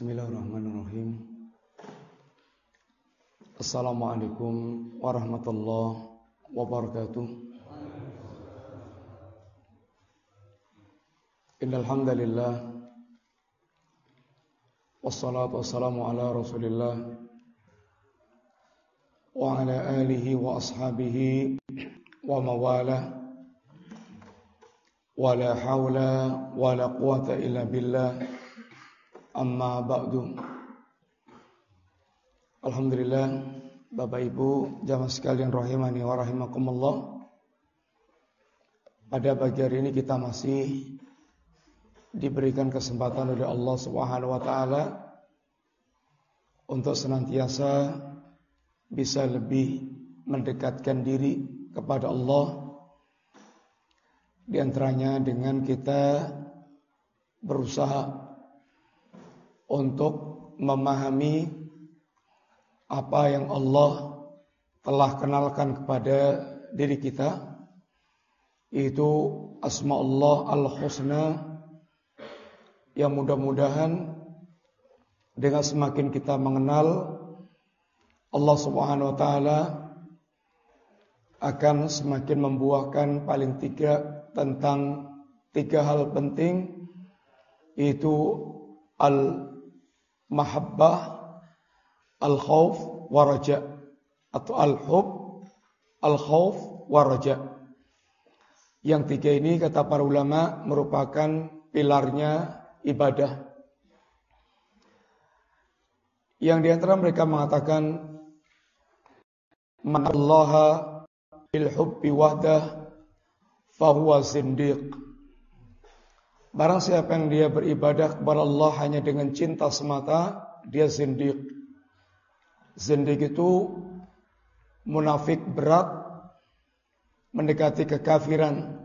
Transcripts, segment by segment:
Bismillahirrahmanirrahim Assalamualaikum warahmatullahi wabarakatuh Innal hamdalillah Wassalatu wassalamu ala Rasulillah wa ala alihi wa ashabihi wa mawala wa la hawla wa la quwata illa billah Amma ba'du. Alhamdulillah Bapak Ibu jamaah sekalian rahimani wa rahimakumullah. Pada pagi hari ini kita masih diberikan kesempatan oleh Allah Subhanahu wa taala untuk senantiasa bisa lebih mendekatkan diri kepada Allah. Di antaranya dengan kita berusaha untuk memahami apa yang Allah telah kenalkan kepada diri kita itu asma Allah al-husna yang mudah-mudahan dengan semakin kita mengenal Allah Subhanahu wa taala akan semakin membuahkan paling tiga tentang tiga hal penting itu al mahabbah, al-khauf, waraja atau al-hub, al-khauf, waraja. Yang tiga ini kata para ulama merupakan pilarnya ibadah. Yang di antara mereka mengatakan Man Allah bil hubbi wahdah fahuwa zindiq. Barang siapa yang dia beribadah kepada Allah hanya dengan cinta semata, dia zindik. Zindik itu munafik berat, mendekati kekafiran.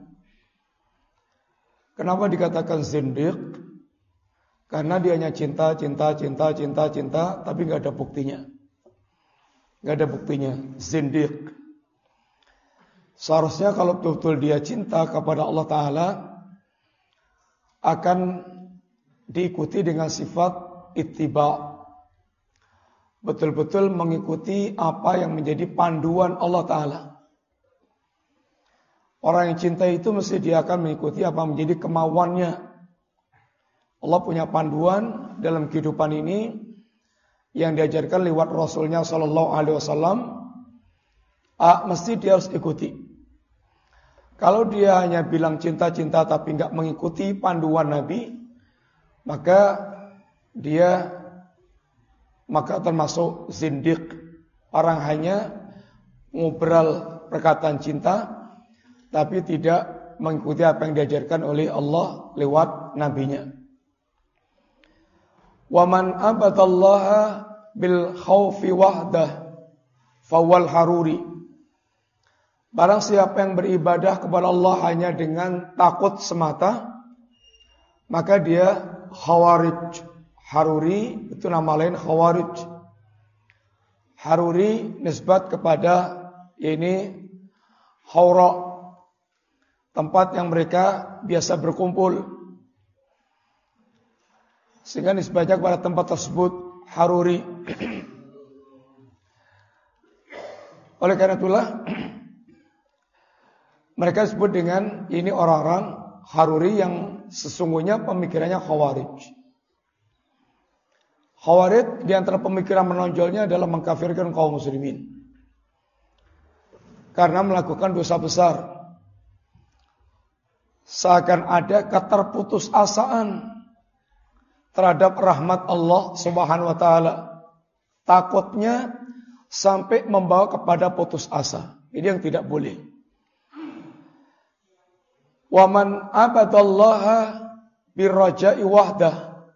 Kenapa dikatakan zindik? Karena dia hanya cinta, cinta, cinta, cinta, cinta, tapi nggak ada buktinya. Nggak ada buktinya. Zindik. Seharusnya kalau betul-betul dia cinta kepada Allah Ta'ala, akan diikuti dengan sifat ittiba. Betul-betul mengikuti apa yang menjadi panduan Allah Ta'ala. Orang yang cinta itu mesti dia akan mengikuti apa menjadi kemauannya. Allah punya panduan dalam kehidupan ini yang diajarkan lewat Rasulnya Sallallahu Alaihi Wasallam. Ah, mesti dia harus ikuti. Kalau dia hanya bilang cinta-cinta tapi nggak mengikuti panduan Nabi, maka dia maka termasuk zindik. Orang hanya ngobrol perkataan cinta tapi tidak mengikuti apa yang diajarkan oleh Allah lewat nabinya. Waman abadallaha bil khawfi wahdah fawal haruri. Barang siapa yang beribadah kepada Allah hanya dengan takut semata, maka dia khawarij. Haruri itu nama lain khawarij. Haruri nisbat kepada ini haura tempat yang mereka biasa berkumpul. Sehingga nisbatnya kepada tempat tersebut haruri. Oleh karena itulah mereka sebut dengan ini orang-orang Haruri yang sesungguhnya pemikirannya Khawarij. Khawarij di antara pemikiran menonjolnya adalah mengkafirkan kaum muslimin. Karena melakukan dosa besar. Seakan ada keterputusasaan terhadap rahmat Allah Subhanahu wa taala. Takutnya sampai membawa kepada putus asa. Ini yang tidak boleh. Waman abadallaha birraja'i wahdah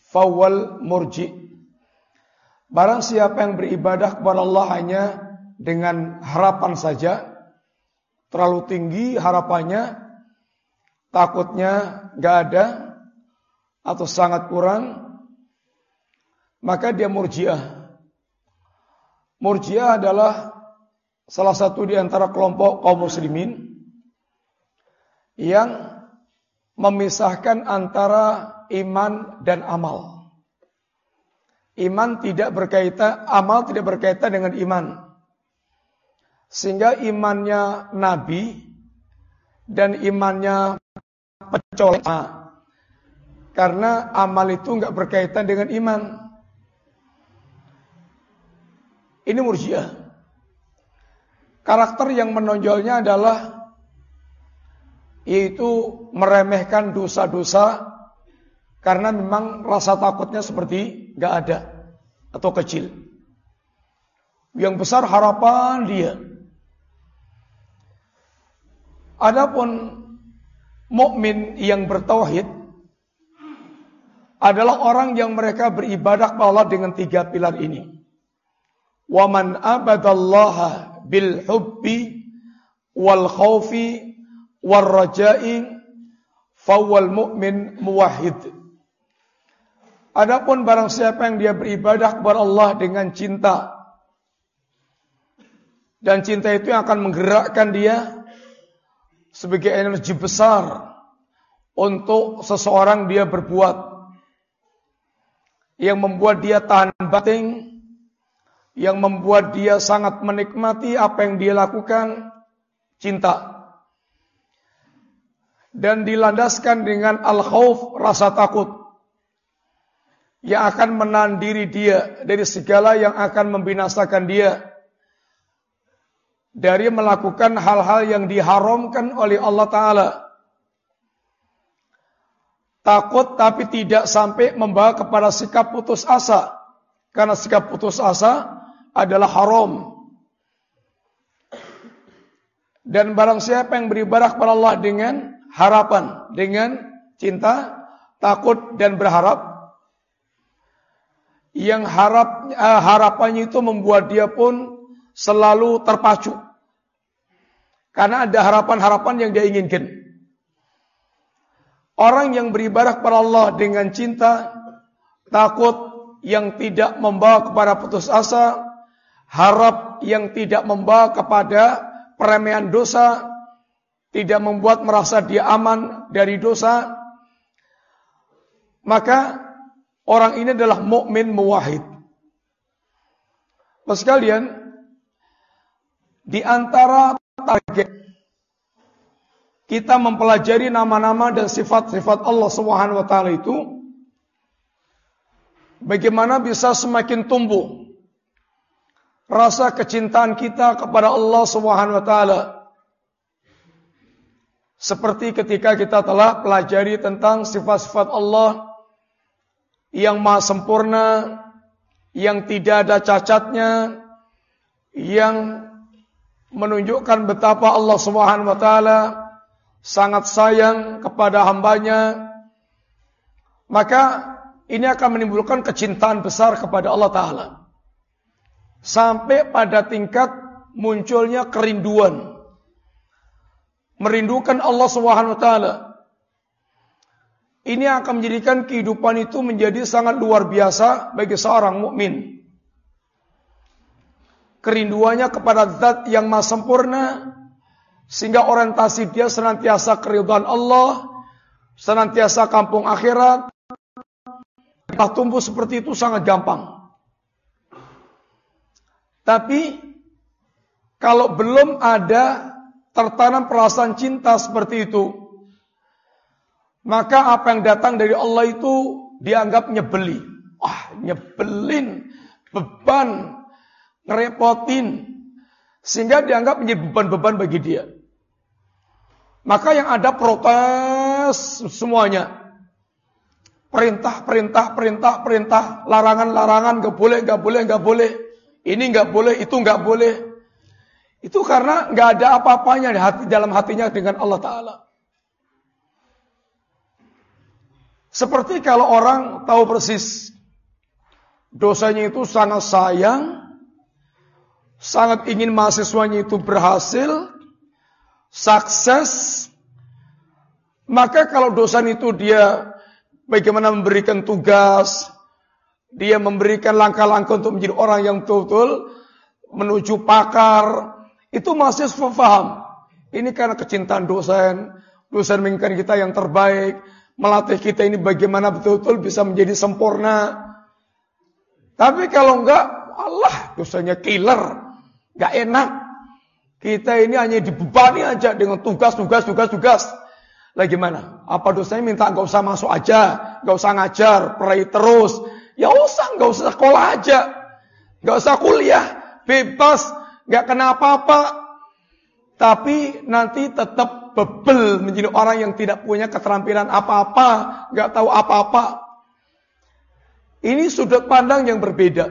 fawal murji. Barang siapa yang beribadah kepada Allah hanya dengan harapan saja, terlalu tinggi harapannya, takutnya gak ada atau sangat kurang, maka dia murjiah. Murjiah adalah salah satu di antara kelompok kaum muslimin yang memisahkan antara iman dan amal. Iman tidak berkaitan, amal tidak berkaitan dengan iman. Sehingga imannya Nabi dan imannya pecolok. Karena amal itu nggak berkaitan dengan iman. Ini murjiah. Karakter yang menonjolnya adalah yaitu meremehkan dosa-dosa karena memang rasa takutnya seperti nggak ada atau kecil. Yang besar harapan dia. Adapun mukmin yang bertauhid adalah orang yang mereka beribadah kepada Allah dengan tiga pilar ini. Waman abadallaha bil hubbi wal khawfi wal raja'i fawwal mu'min muwahhid. Adapun barang siapa yang dia beribadah kepada Allah dengan cinta dan cinta itu yang akan menggerakkan dia sebagai energi besar untuk seseorang dia berbuat yang membuat dia tahan batin yang membuat dia sangat menikmati apa yang dia lakukan cinta dan dilandaskan dengan al-khauf rasa takut yang akan menahan diri dia dari segala yang akan membinasakan dia dari melakukan hal-hal yang diharamkan oleh Allah Ta'ala. Takut tapi tidak sampai membawa kepada sikap putus asa. Karena sikap putus asa adalah haram. Dan barang siapa yang beribadah kepada Allah dengan harapan, dengan cinta, takut dan berharap, yang harap uh, harapannya itu membuat dia pun selalu terpacu. Karena ada harapan-harapan yang dia inginkan. Orang yang beribadah kepada Allah dengan cinta, takut yang tidak membawa kepada putus asa, harap yang tidak membawa kepada peremehan dosa, tidak membuat merasa dia aman dari dosa, maka Orang ini adalah mukmin muwahhid. Mas sekalian, di antara target kita mempelajari nama-nama dan sifat-sifat Allah Subhanahu wa taala itu bagaimana bisa semakin tumbuh rasa kecintaan kita kepada Allah Subhanahu wa taala. Seperti ketika kita telah pelajari tentang sifat-sifat Allah yang maha sempurna, yang tidak ada cacatnya, yang menunjukkan betapa Allah Subhanahu wa taala sangat sayang kepada hambanya, maka ini akan menimbulkan kecintaan besar kepada Allah taala. Sampai pada tingkat munculnya kerinduan. Merindukan Allah Subhanahu wa taala ini akan menjadikan kehidupan itu menjadi sangat luar biasa bagi seorang mukmin. Kerinduannya kepada zat yang maha sempurna sehingga orientasi dia senantiasa keridhaan Allah, senantiasa kampung akhirat. Kita tumbuh seperti itu sangat gampang. Tapi kalau belum ada tertanam perasaan cinta seperti itu, maka apa yang datang dari Allah itu dianggap nyebeli. Wah, nyebelin, beban, ngerepotin. Sehingga dianggap menjadi beban-beban bagi dia. Maka yang ada protes semuanya. Perintah, perintah, perintah, perintah, larangan, larangan, gak boleh, gak boleh, gak boleh. Ini gak boleh, itu gak boleh. Itu karena gak ada apa-apanya di hati, dalam hatinya dengan Allah Ta'ala. Seperti kalau orang tahu persis dosanya itu sangat sayang, sangat ingin mahasiswanya itu berhasil, sukses, maka kalau dosa itu dia bagaimana memberikan tugas, dia memberikan langkah-langkah untuk menjadi orang yang betul-betul menuju pakar, itu mahasiswa faham. Ini karena kecintaan dosen, dosen menginginkan kita yang terbaik, melatih kita ini bagaimana betul-betul bisa menjadi sempurna. Tapi kalau enggak, Allah dosanya killer. Enggak enak. Kita ini hanya dibebani aja dengan tugas, tugas, tugas, tugas. Lah gimana? Apa dosanya minta enggak usah masuk aja, enggak usah ngajar, pray terus. Ya usah, enggak usah sekolah aja. Enggak usah kuliah, bebas, enggak kena apa-apa. Tapi nanti tetap bebel menjadi orang yang tidak punya keterampilan apa-apa, enggak tahu apa-apa. Ini sudut pandang yang berbeda.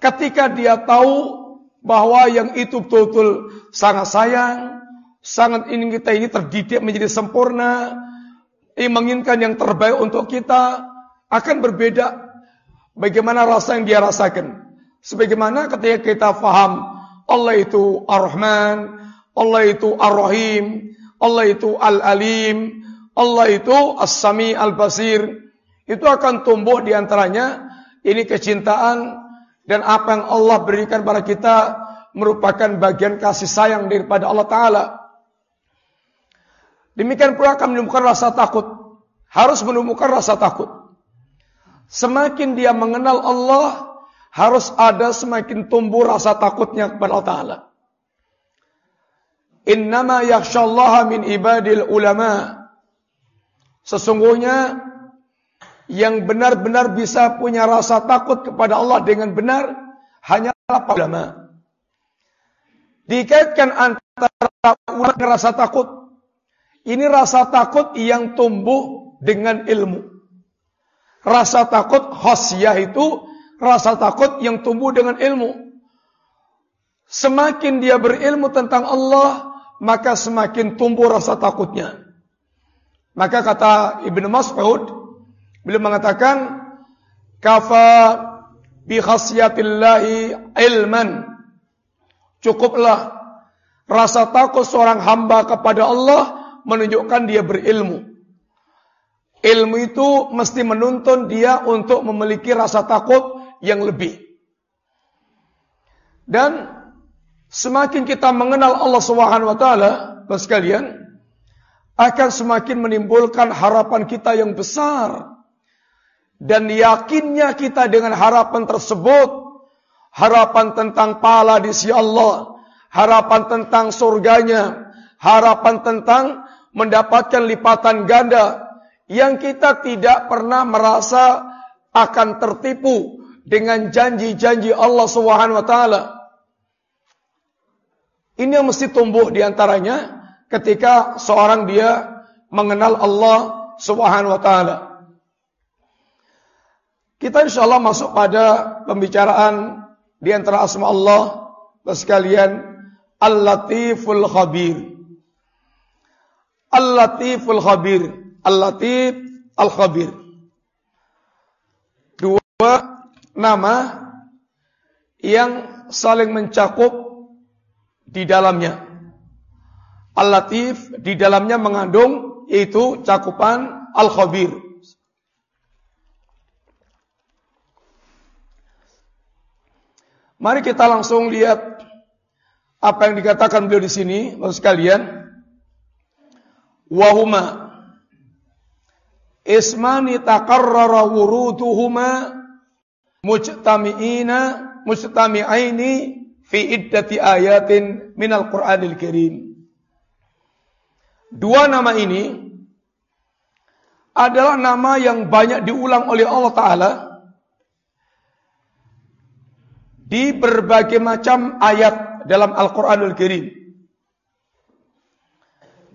Ketika dia tahu bahwa yang itu betul-betul sangat sayang, sangat ingin kita ini terdidik menjadi sempurna, ingin menginginkan yang terbaik untuk kita, akan berbeda bagaimana rasa yang dia rasakan. Sebagaimana ketika kita faham Allah itu Ar-Rahman, Allah itu Ar-Rahim, Allah itu Al-Alim, Allah itu As-Sami Al-Basir, itu akan tumbuh di antaranya ini kecintaan dan apa yang Allah berikan pada kita merupakan bagian kasih sayang daripada Allah Ta'ala. Demikian pula akan menemukan rasa takut. Harus menemukan rasa takut. Semakin dia mengenal Allah, harus ada semakin tumbuh rasa takutnya kepada Allah Ta'ala. Innama yakshallaha min ibadil ulama. Sesungguhnya yang benar-benar bisa punya rasa takut kepada Allah dengan benar hanyalah para ulama. Dikaitkan antara ulama dan rasa takut. Ini rasa takut yang tumbuh dengan ilmu. Rasa takut khosyah itu rasa takut yang tumbuh dengan ilmu. Semakin dia berilmu tentang Allah, maka semakin tumbuh rasa takutnya. Maka kata Ibnu Mas'ud, Beliau mengatakan kafa bi khasyatillahi ilman. Cukuplah rasa takut seorang hamba kepada Allah menunjukkan dia berilmu. Ilmu itu mesti menuntun dia untuk memiliki rasa takut yang lebih. Dan semakin kita mengenal Allah Subhanahu wa taala, sekalian, akan semakin menimbulkan harapan kita yang besar dan yakinnya kita dengan harapan tersebut, harapan tentang pahala di sisi Allah, harapan tentang surganya, harapan tentang mendapatkan lipatan ganda yang kita tidak pernah merasa akan tertipu dengan janji-janji Allah Subhanahu wa taala. Ini yang mesti tumbuh di antaranya ketika seorang dia mengenal Allah Subhanahu wa taala. Kita insya Allah masuk pada pembicaraan di antara asma Allah sekalian Al-Latiful Khabir. Al-Latiful Khabir. Al-Latif Al-Khabir. Dua nama yang saling mencakup di dalamnya. Al-Latif di dalamnya mengandung yaitu cakupan Al-Khabir. Mari kita langsung lihat apa yang dikatakan beliau di sini, Bapak sekalian. Wahuma ismani taqarrara wuruduhuma mujtami'ina mujtami'aini fi iddati ayatin minal Qur'anil Karim. Dua nama ini adalah nama yang banyak diulang oleh Allah Ta'ala di berbagai macam ayat dalam Al-Quranul Karim.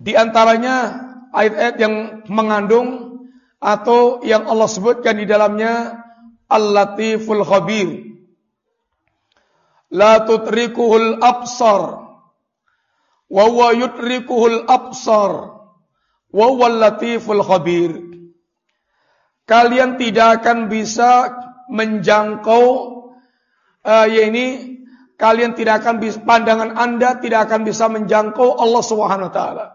Di antaranya ayat-ayat yang mengandung atau yang Allah sebutkan di dalamnya Al-Latiful Khabir. La tutrikuhul absar wa huwa yutrikuhul absar wa huwa latiful khabir. Kalian tidak akan bisa menjangkau uh, ya ini kalian tidak akan bisa pandangan Anda tidak akan bisa menjangkau Allah Subhanahu wa taala.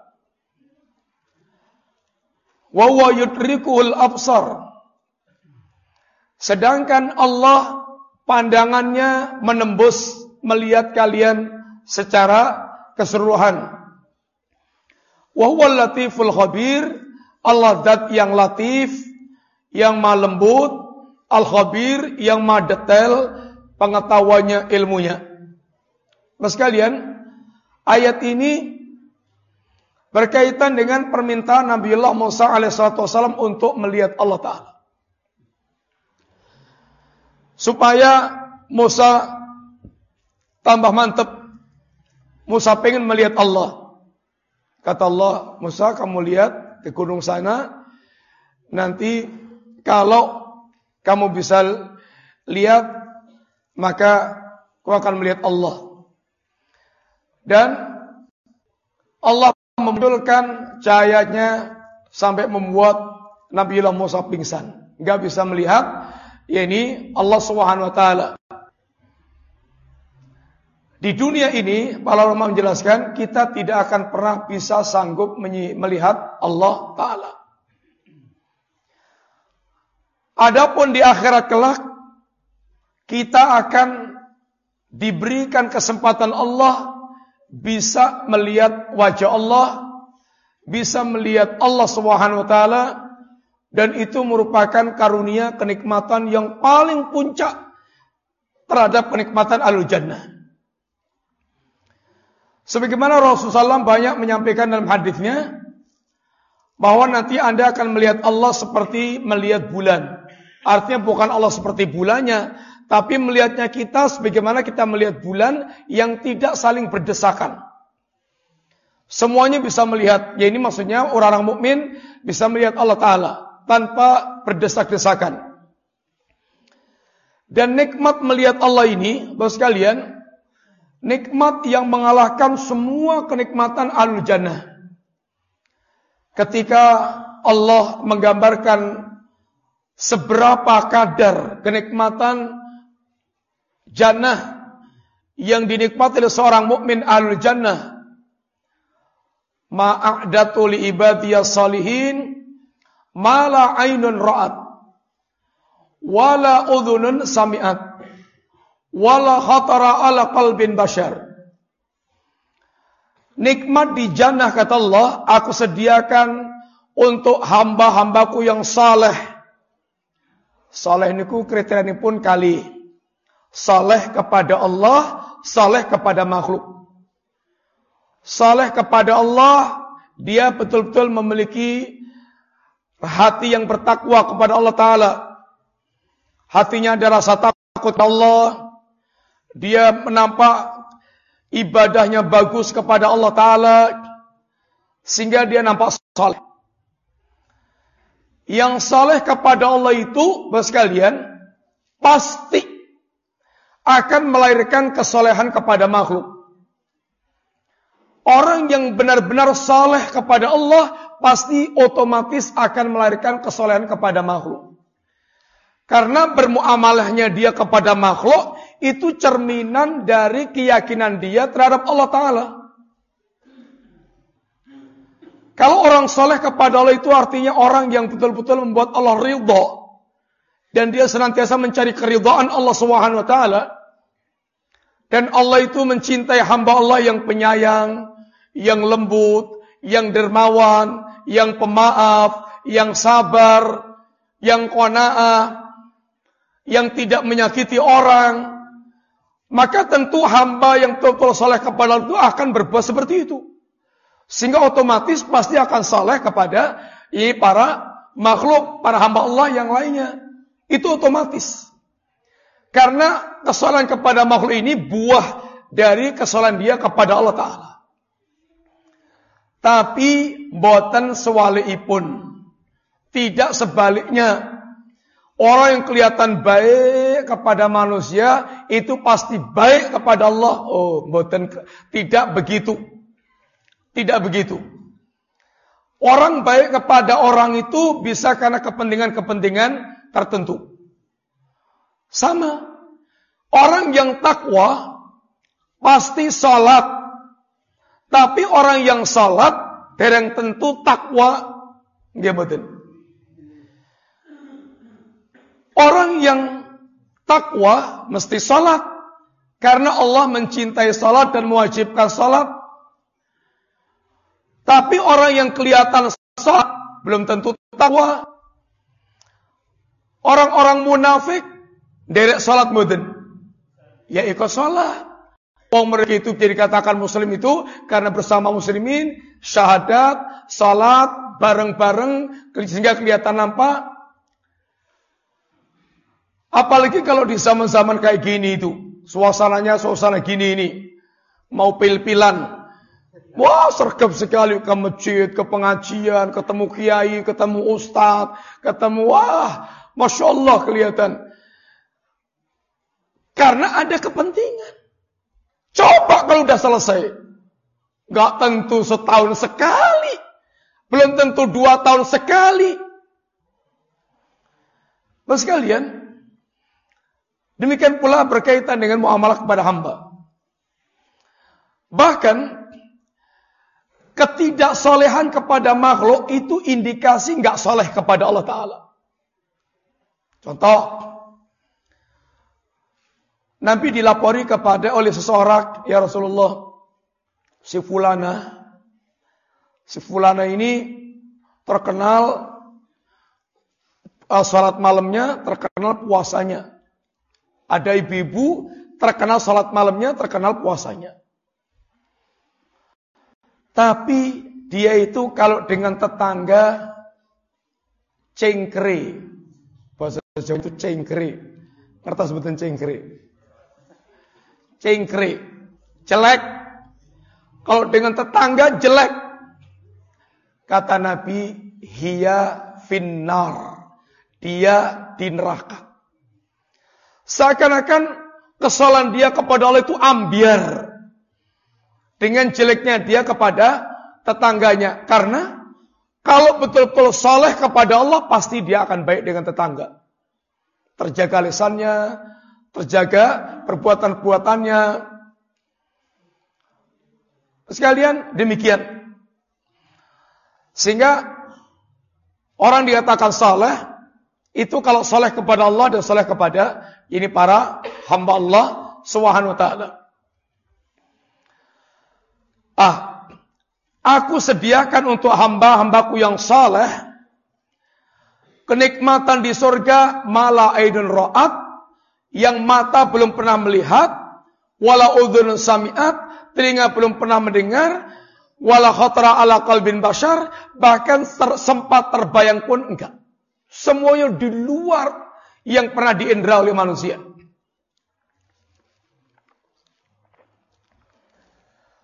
Wa huwa yudrikul absar. Sedangkan Allah pandangannya menembus melihat kalian secara keseluruhan. Wa huwa latiful khabir. Allah zat yang latif, yang maha lembut, Al-Khabir yang maha detail pengetahuannya ilmunya. Mas kalian, ayat ini berkaitan dengan permintaan Nabiullah Musa alaihissalam untuk melihat Allah Ta'ala. Supaya Musa tambah mantep. Musa pengen melihat Allah. Kata Allah, Musa kamu lihat ke gunung sana. Nanti kalau kamu bisa lihat, maka kau akan melihat Allah. Dan Allah memunculkan cahayanya sampai membuat Nabiullah Musa pingsan. Gak bisa melihat, yakni Allah Subhanahu wa taala. Di dunia ini, para ulama menjelaskan, kita tidak akan pernah bisa sanggup melihat Allah Ta'ala. Adapun di akhirat kelak, kita akan diberikan kesempatan Allah bisa melihat wajah Allah, bisa melihat Allah Subhanahu wa taala dan itu merupakan karunia kenikmatan yang paling puncak terhadap kenikmatan al-jannah. Sebagaimana Rasulullah SAW banyak menyampaikan dalam hadisnya bahwa nanti Anda akan melihat Allah seperti melihat bulan. Artinya bukan Allah seperti bulannya, tapi melihatnya kita sebagaimana kita melihat bulan yang tidak saling berdesakan. Semuanya bisa melihat. Ya ini maksudnya orang-orang mukmin bisa melihat Allah Taala tanpa berdesak-desakan. Dan nikmat melihat Allah ini, bos kalian, nikmat yang mengalahkan semua kenikmatan al-jannah. Ketika Allah menggambarkan seberapa kadar kenikmatan jannah yang dinikmati oleh seorang mukmin al-jannah ma'adatu li ibadiyas salihin mala ainun ra'at wala udhunun sami'at wala khatara ala qalbin bashar. Nikmat di jannah kata Allah, aku sediakan untuk hamba-hambaku yang saleh. Saleh niku kriteria pun kali. Saleh kepada Allah, saleh kepada makhluk. Saleh kepada Allah, dia betul-betul memiliki hati yang bertakwa kepada Allah Ta'ala. Hatinya ada rasa takut Allah, dia menampak ibadahnya bagus kepada Allah Ta'ala. Sehingga dia nampak saleh. Yang saleh kepada Allah itu, bos kalian, pasti akan melahirkan kesolehan kepada makhluk. Orang yang benar-benar saleh kepada Allah pasti otomatis akan melahirkan kesolehan kepada makhluk. Karena bermuamalahnya dia kepada makhluk itu cerminan dari keyakinan dia terhadap Allah Ta'ala. Kalau orang soleh kepada Allah itu artinya orang yang betul-betul membuat Allah ridho. Dan dia senantiasa mencari keridhaan Allah Subhanahu wa taala. Dan Allah itu mencintai hamba Allah yang penyayang, yang lembut, yang dermawan, yang pemaaf, yang sabar, yang qanaah, yang tidak menyakiti orang, maka tentu hamba yang total soleh kepada Allah itu akan berbuat seperti itu. Sehingga otomatis pasti akan soleh kepada para makhluk, para hamba Allah yang lainnya. Itu otomatis. Karena kesalahan kepada makhluk ini buah dari kesalahan dia kepada Allah Ta'ala. Tapi boten sewaliipun. Tidak sebaliknya Orang yang kelihatan baik kepada manusia itu pasti baik kepada Allah. Oh, boten tidak begitu. Tidak begitu. Orang baik kepada orang itu bisa karena kepentingan-kepentingan tertentu. Sama. Orang yang takwa pasti salat. Tapi orang yang salat dereng tentu takwa. Dia betul. Orang yang takwa mesti salat. Karena Allah mencintai salat dan mewajibkan salat. Tapi orang yang kelihatan salat belum tentu takwa. Orang-orang munafik derek salat mudin. Ya ikut salat. Wong mereka itu jadi katakan muslim itu karena bersama muslimin, syahadat, salat bareng-bareng sehingga kelihatan nampak. Apalagi kalau di zaman-zaman kayak gini itu, suasananya suasana gini ini, mau pil-pilan, Wah sergap sekali ke masjid, ke pengajian, ketemu kiai, ketemu ustadz, ketemu wah, masya Allah kelihatan. Karena ada kepentingan. Kalau udah selesai. Gak tentu setahun sekali. Belum tentu dua tahun sekali. Mas sekalian, demikian pula berkaitan dengan muamalah kepada hamba. Bahkan ketidaksolehan kepada makhluk itu indikasi nggak soleh kepada Allah Taala. Contoh, Nabi dilapori kepada oleh seseorang, ya Rasulullah, si fulana, si fulana ini terkenal uh, salat malamnya, terkenal puasanya. Ada ibu-ibu terkenal salat malamnya, terkenal puasanya. Tapi dia itu kalau dengan tetangga cengkre. Bahasa Jawa itu cengkre. Ngerti sebutan cengkre? Cengkre. Jelek. Kalau dengan tetangga jelek. Kata Nabi, hiya finnar. Dia di neraka. Seakan-akan kesalahan dia kepada Allah itu ambiar dengan jeleknya dia kepada tetangganya. Karena kalau betul-betul soleh kepada Allah, pasti dia akan baik dengan tetangga. Terjaga lisannya, terjaga perbuatan-perbuatannya. Sekalian demikian. Sehingga orang dikatakan soleh, itu kalau soleh kepada Allah dan soleh kepada ini para hamba Allah Subhanahu wa taala. Ah, aku sediakan untuk hamba-hambaku yang saleh kenikmatan di surga mala aidun ra'at yang mata belum pernah melihat, wala udhun sami'at, telinga belum pernah mendengar, wala khatra ala qalbin bashar, bahkan ter, sempat terbayang pun enggak. Semuanya di luar yang pernah diindra oleh manusia.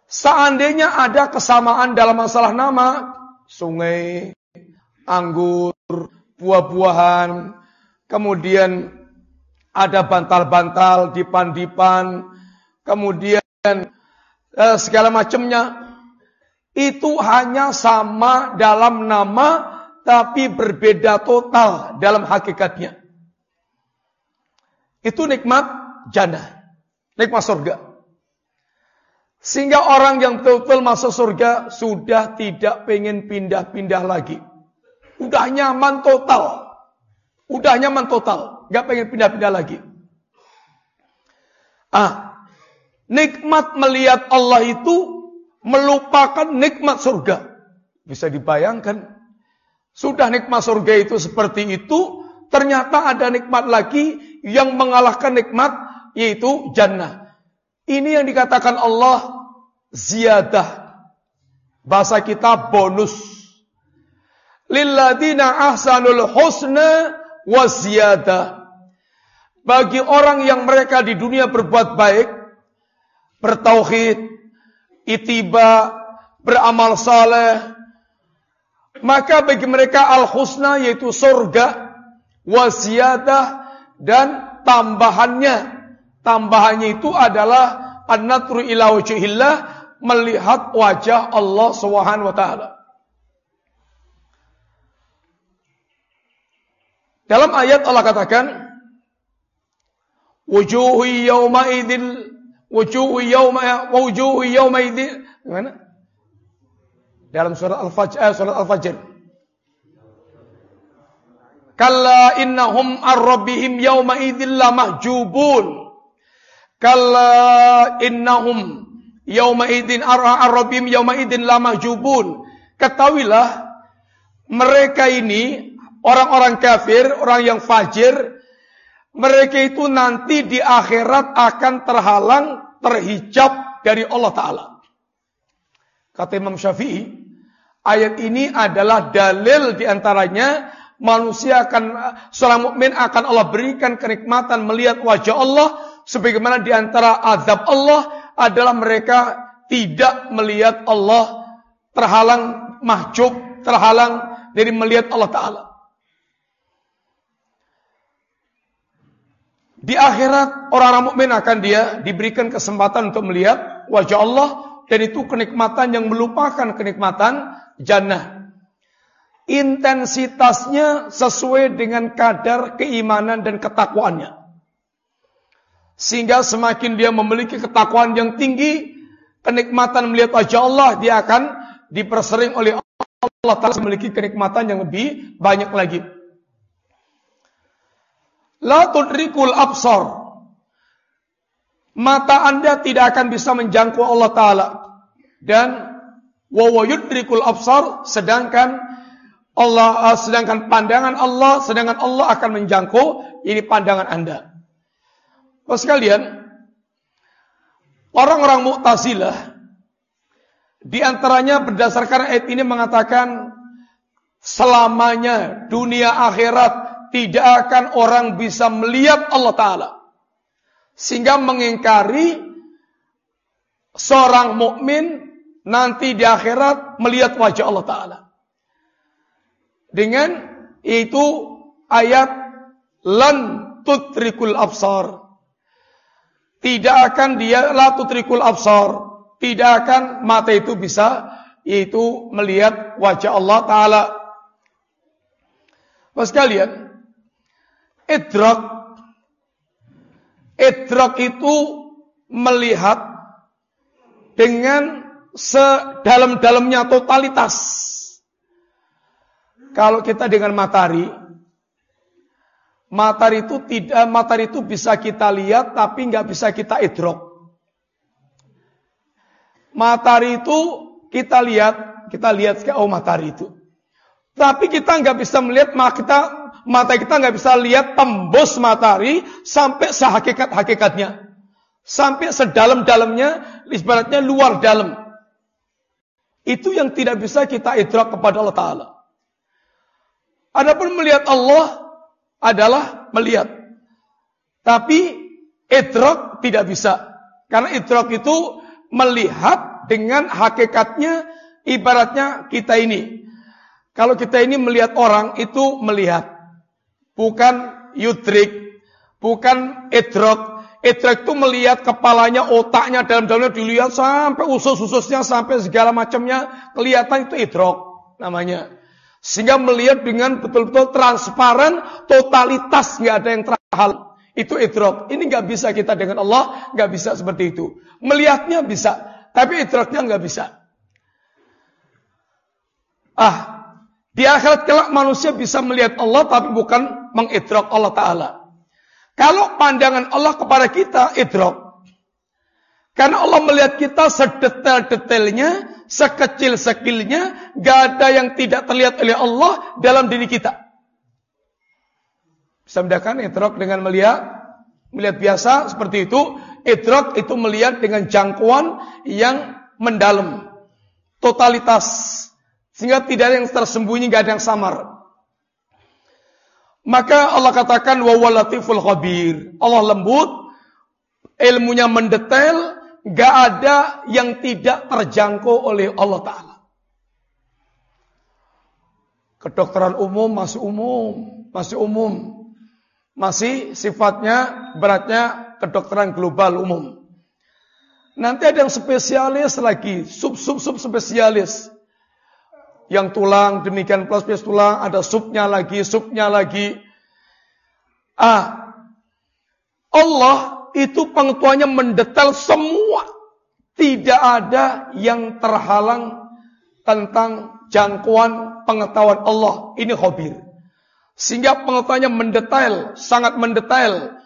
Seandainya ada kesamaan dalam masalah nama, sungai, anggur, buah-buahan, kemudian ada bantal-bantal, dipan-dipan, kemudian eh, segala macamnya, itu hanya sama dalam nama, tapi berbeda total dalam hakikatnya. Itu nikmat jannah, nikmat surga. Sehingga orang yang betul-betul masuk surga sudah tidak pengen pindah-pindah lagi. Udah nyaman total. Udah nyaman total. Gak pengen pindah-pindah lagi. Ah, nikmat melihat Allah itu melupakan nikmat surga. Bisa dibayangkan. Sudah nikmat surga itu seperti itu. Ternyata ada nikmat lagi yang mengalahkan nikmat yaitu jannah. Ini yang dikatakan Allah ziyadah. Bahasa kita bonus. Lilladina ahsanul husna wa ziyadah. Bagi orang yang mereka di dunia berbuat baik, bertauhid, itiba, beramal saleh, maka bagi mereka al-husna yaitu surga, wasiyadah dan tambahannya Tambahannya itu adalah an-natru ila wajhillah melihat wajah Allah Subhanahu wa taala. Dalam ayat Allah katakan wujuhu yawma idzil wujuhu yawma wujuhu yawma idzil gimana? Dalam surat Al-Fajr eh, surat Al-Fajr. Kalla innahum ar-rabbihim yawma idzil lamahjubun. Kalla innahum yauma idin ar-rabbim yauma idin lama jubun. Ketahuilah mereka ini orang-orang kafir, orang yang fajir, mereka itu nanti di akhirat akan terhalang, terhijab dari Allah Ta'ala. Kata Imam Syafi'i, ayat ini adalah dalil di antaranya manusia akan seorang mukmin akan Allah berikan kenikmatan melihat wajah Allah sebagaimana di antara azab Allah adalah mereka tidak melihat Allah terhalang mahjub, terhalang dari melihat Allah Ta'ala. Di akhirat orang-orang mukmin akan dia diberikan kesempatan untuk melihat wajah Allah dan itu kenikmatan yang melupakan kenikmatan jannah. Intensitasnya sesuai dengan kadar keimanan dan ketakwaannya. Sehingga semakin dia memiliki ketakwaan yang tinggi, kenikmatan melihat wajah Allah dia akan dipersering oleh Allah Ta'ala memiliki kenikmatan yang lebih banyak lagi. La tudrikul absar. Mata Anda tidak akan bisa menjangkau Allah Ta'ala. Dan wa yudrikul absar. Sedangkan Allah, uh, sedangkan pandangan Allah, sedangkan Allah akan menjangkau ini pandangan Anda. Bapak sekalian, orang-orang Mu'tazilah di antaranya berdasarkan ayat ini mengatakan selamanya dunia akhirat tidak akan orang bisa melihat Allah Ta'ala. Sehingga mengingkari seorang mukmin nanti di akhirat melihat wajah Allah Ta'ala. Dengan itu ayat lan tutrikul absar. Tidak akan dia la tutrikul absar. Tidak akan mata itu bisa yaitu melihat wajah Allah Ta'ala. Mas kalian, Idrak Idrak itu melihat dengan sedalam-dalamnya totalitas. Kalau kita dengan matahari, matahari itu tidak matahari itu bisa kita lihat tapi nggak bisa kita idrok. Matahari itu kita lihat, kita lihat oh matahari itu. Tapi kita nggak bisa melihat, maka kita mata kita nggak bisa lihat tembus matahari sampai sehakikat-hakikatnya. Sampai sedalam-dalamnya, ibaratnya luar dalam. Itu yang tidak bisa kita idrak kepada Allah Ta'ala. Adapun melihat Allah adalah melihat. Tapi idrak tidak bisa. Karena idrak itu melihat dengan hakikatnya ibaratnya kita ini. Kalau kita ini melihat orang itu melihat bukan yudrik, bukan idrok. Idrok itu melihat kepalanya, otaknya, dalam-dalamnya dilihat sampai usus-ususnya, sampai segala macamnya kelihatan itu idrok namanya. Sehingga melihat dengan betul-betul transparan, totalitas nggak ada yang terhal. Itu idrok. Ini nggak bisa kita dengan Allah, nggak bisa seperti itu. Melihatnya bisa, tapi idroknya nggak bisa. Ah, di akhirat kelak manusia bisa melihat Allah tapi bukan mengidrok Allah Ta'ala. Kalau pandangan Allah kepada kita, idrok. Karena Allah melihat kita sedetail-detailnya, sekecil-sekilnya, gak ada yang tidak terlihat oleh Allah dalam diri kita. Bisa membedakan idrok dengan melihat? Melihat biasa seperti itu. Idrok itu melihat dengan jangkauan yang mendalam. Totalitas sehingga tidak ada yang tersembunyi, tidak ada yang samar. Maka Allah katakan wa walatiful khabir. Allah lembut, ilmunya mendetail, gak ada yang tidak terjangkau oleh Allah Ta'ala. Kedokteran umum masih umum, masih umum. Masih sifatnya beratnya kedokteran global umum. Nanti ada yang spesialis lagi, sub-sub-sub spesialis yang tulang, demikian plus plus tulang, ada supnya lagi, supnya lagi. Ah, Allah itu pengetahuannya mendetail semua. Tidak ada yang terhalang tentang jangkauan pengetahuan Allah. Ini khabir. Sehingga pengetahuannya mendetail, sangat mendetail.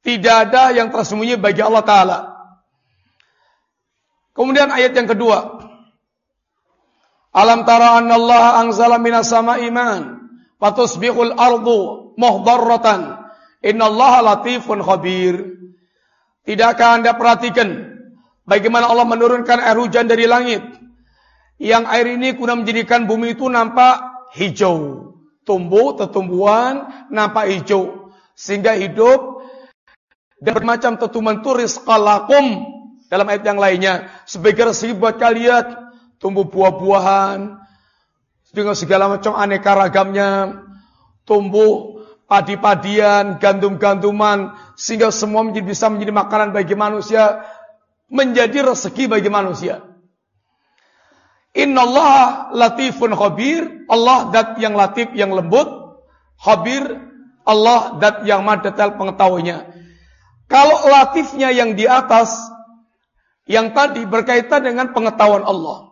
Tidak ada yang tersembunyi bagi Allah Ta'ala. Kemudian ayat yang kedua. Alam tara anna Allah anzala minas sama iman Fatusbihul ardu muhdarratan. Innallaha latifun khabir. Tidakkah Anda perhatikan bagaimana Allah menurunkan air hujan dari langit? Yang air ini guna menjadikan bumi itu nampak hijau. Tumbuh, tetumbuhan, nampak hijau. Sehingga hidup dan bermacam tetumbuhan turis kalakum dalam ayat yang lainnya sebagai rezeki buat kalian tumbuh buah-buahan dengan segala macam aneka ragamnya tumbuh padi-padian gandum-ganduman sehingga semua menjadi, bisa menjadi makanan bagi manusia menjadi rezeki bagi manusia Innallaha latifun khabir. Allah dat yang latif yang lembut. Khabir Allah dat yang maha detail pengetahuinya. Kalau latifnya yang di atas yang tadi berkaitan dengan pengetahuan Allah.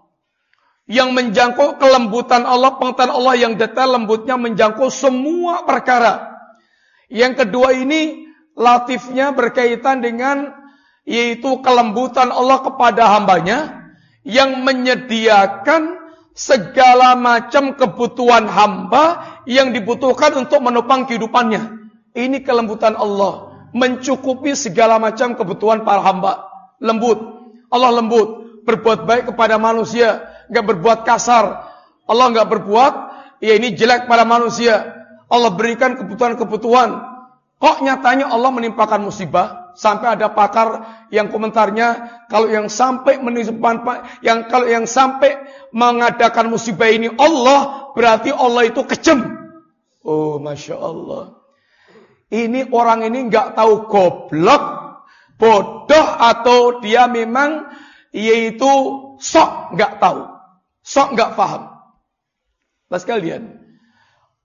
Yang menjangkau kelembutan Allah, pengetahuan Allah yang detail lembutnya menjangkau semua perkara. Yang kedua ini latifnya berkaitan dengan yaitu kelembutan Allah kepada hambanya yang menyediakan segala macam kebutuhan hamba yang dibutuhkan untuk menopang kehidupannya. Ini kelembutan Allah, mencukupi segala macam kebutuhan para hamba. Lembut, Allah lembut, berbuat baik kepada manusia, nggak berbuat kasar. Allah nggak berbuat, ya ini jelek pada manusia. Allah berikan kebutuhan-kebutuhan. Kok nyatanya Allah menimpakan musibah? Sampai ada pakar yang komentarnya kalau yang sampai menimpakan yang kalau yang sampai mengadakan musibah ini Allah berarti Allah itu kejam. Oh, masya Allah. Ini orang ini nggak tahu goblok, bodoh atau dia memang yaitu sok nggak tahu, sok nggak paham. Mas kalian,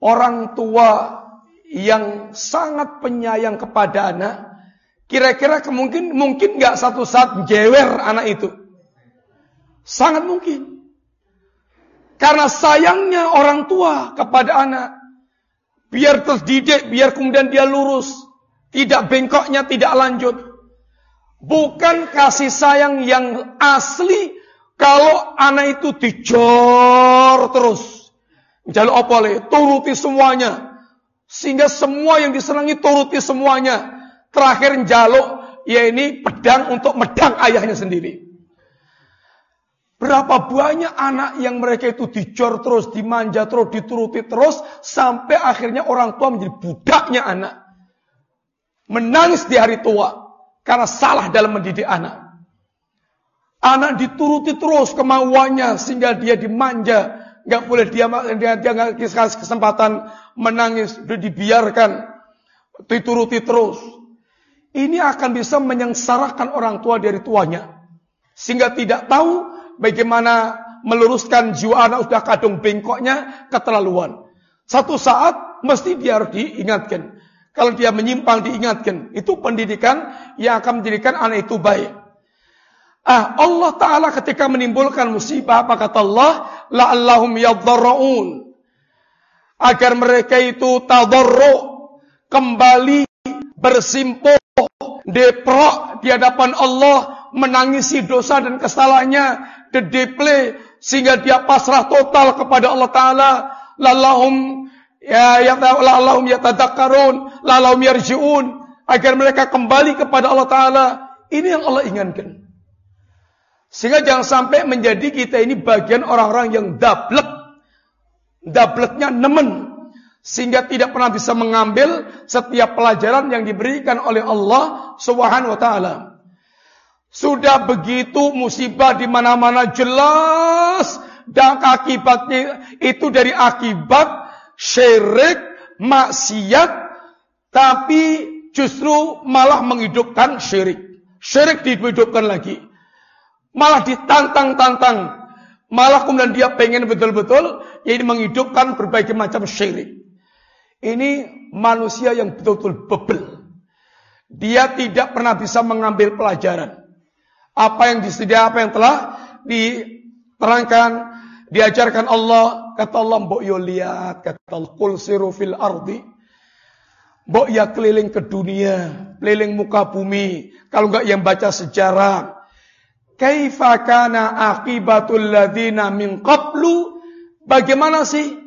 orang tua yang sangat penyayang kepada anak Kira-kira kemungkin mungkin nggak satu saat jewer anak itu. Sangat mungkin. Karena sayangnya orang tua kepada anak. Biar terdidik, biar kemudian dia lurus. Tidak bengkoknya, tidak lanjut. Bukan kasih sayang yang asli kalau anak itu dijor terus. Jaluk apa Turuti semuanya. Sehingga semua yang disenangi turuti semuanya. Terakhir jaluk ya ini pedang untuk medang ayahnya sendiri. Berapa banyak anak yang mereka itu dicor terus, dimanja terus, dituruti terus, sampai akhirnya orang tua menjadi budaknya anak. Menangis di hari tua, karena salah dalam mendidik anak. Anak dituruti terus kemauannya, sehingga dia dimanja. Gak boleh dia, dia, dia gak kasih kesempatan menangis, dibiarkan. Dituruti terus. Ini akan bisa menyengsarakan orang tua dari tuanya. Sehingga tidak tahu bagaimana meluruskan jiwa anak sudah kadung bengkoknya keterlaluan. Satu saat mesti dia harus diingatkan. Kalau dia menyimpang diingatkan. Itu pendidikan yang akan menjadikan anak itu baik. Ah, Allah Ta'ala ketika menimbulkan musibah, apa kata Allah? La'allahum yadharra'un. Agar mereka itu tadarru' kembali bersimpuh deprok di hadapan Allah, menangisi dosa dan kesalahannya, dedeple sehingga dia pasrah total kepada Allah taala. Lalahum ya ya lalahum yatadakkarun, lalahum yarjiun agar mereka kembali kepada Allah taala. Ini yang Allah inginkan. Sehingga jangan sampai menjadi kita ini bagian orang-orang yang dablek. Dableknya nemen sehingga tidak pernah bisa mengambil setiap pelajaran yang diberikan oleh Allah Subhanahu wa taala. Sudah begitu musibah di mana-mana jelas dan akibatnya itu dari akibat syirik, maksiat tapi justru malah menghidupkan syirik. Syirik dihidupkan lagi. Malah ditantang-tantang. Malah kemudian dia pengen betul-betul ini menghidupkan berbagai macam syirik. Ini manusia yang betul-betul bebel. Dia tidak pernah bisa mengambil pelajaran. Apa yang disediakan, apa yang telah diterangkan, diajarkan Allah. Kata Allah, mbok yo. Kata Allah, kul siru fil ardi. Mbok ya keliling ke dunia, keliling muka bumi. Kalau enggak yang baca sejarah. Kaifa kana akibatul ladina min qablu? Bagaimana sih